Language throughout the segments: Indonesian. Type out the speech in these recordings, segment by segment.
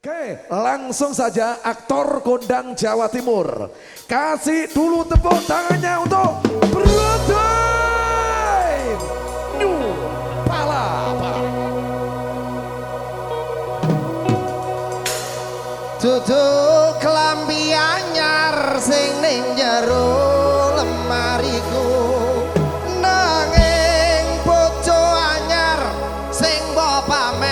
Oke, langsung saja aktor kondang Jawa Timur. Kasih dulu tepuk tangannya untuk Brodoy New Palapa. Duduk kelambi anyar sing ning jero lemariku. Nanging bojo anyar sing mbok pamer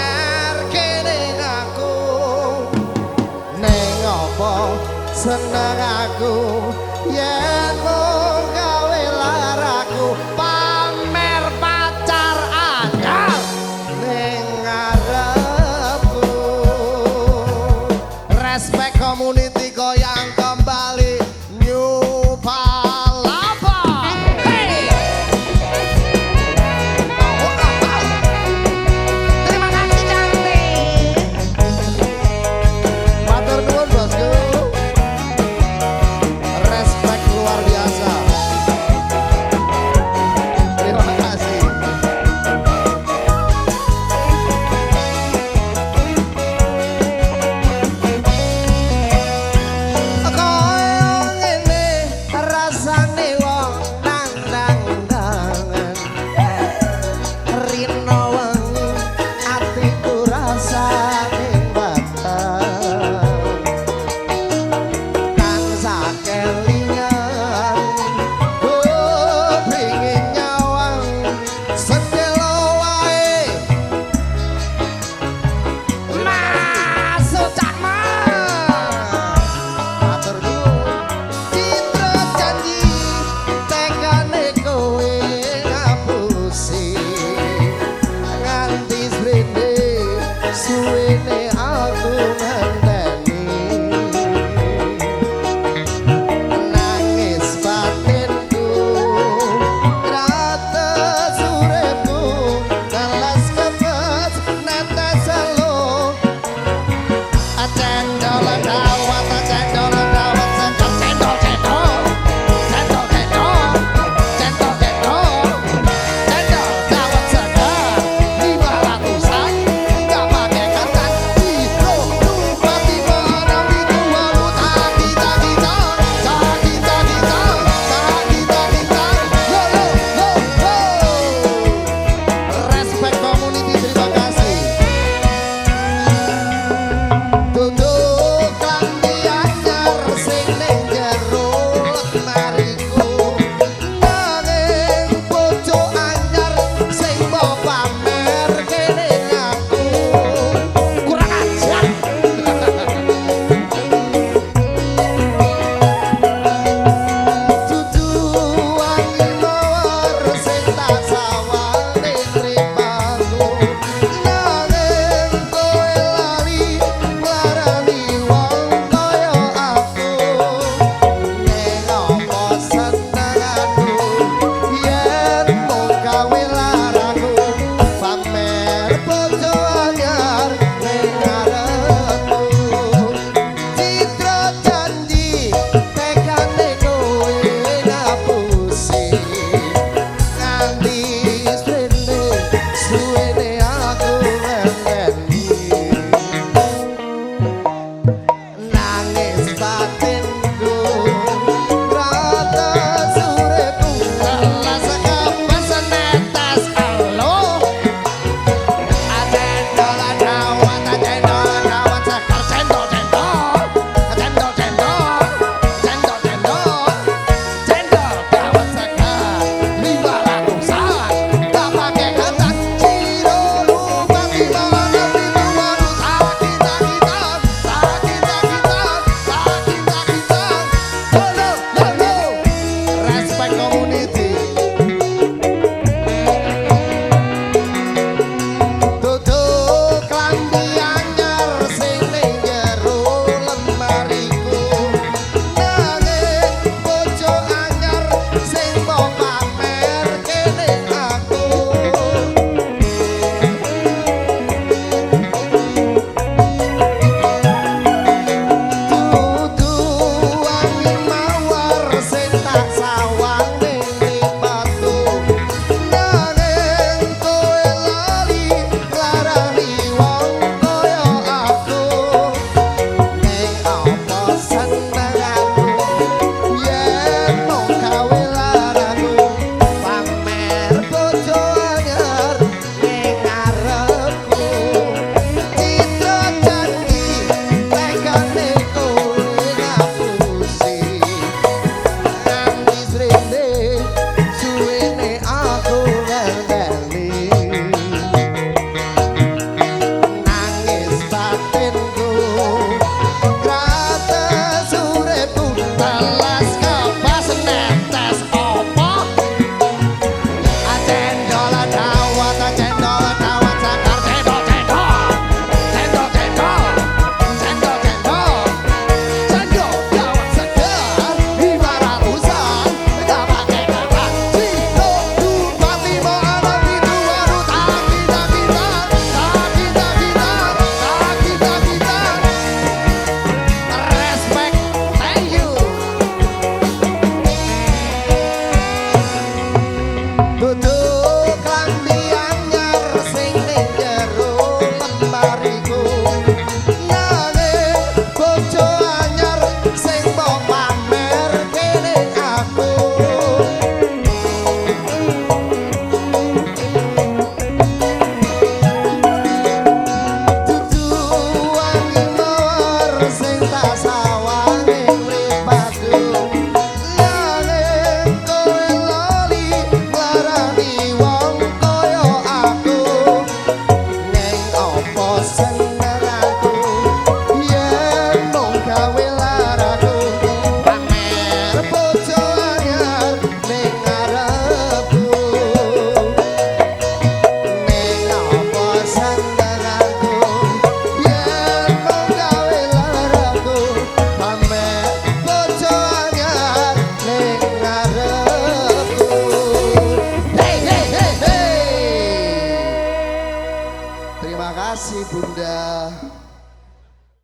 I how what the jack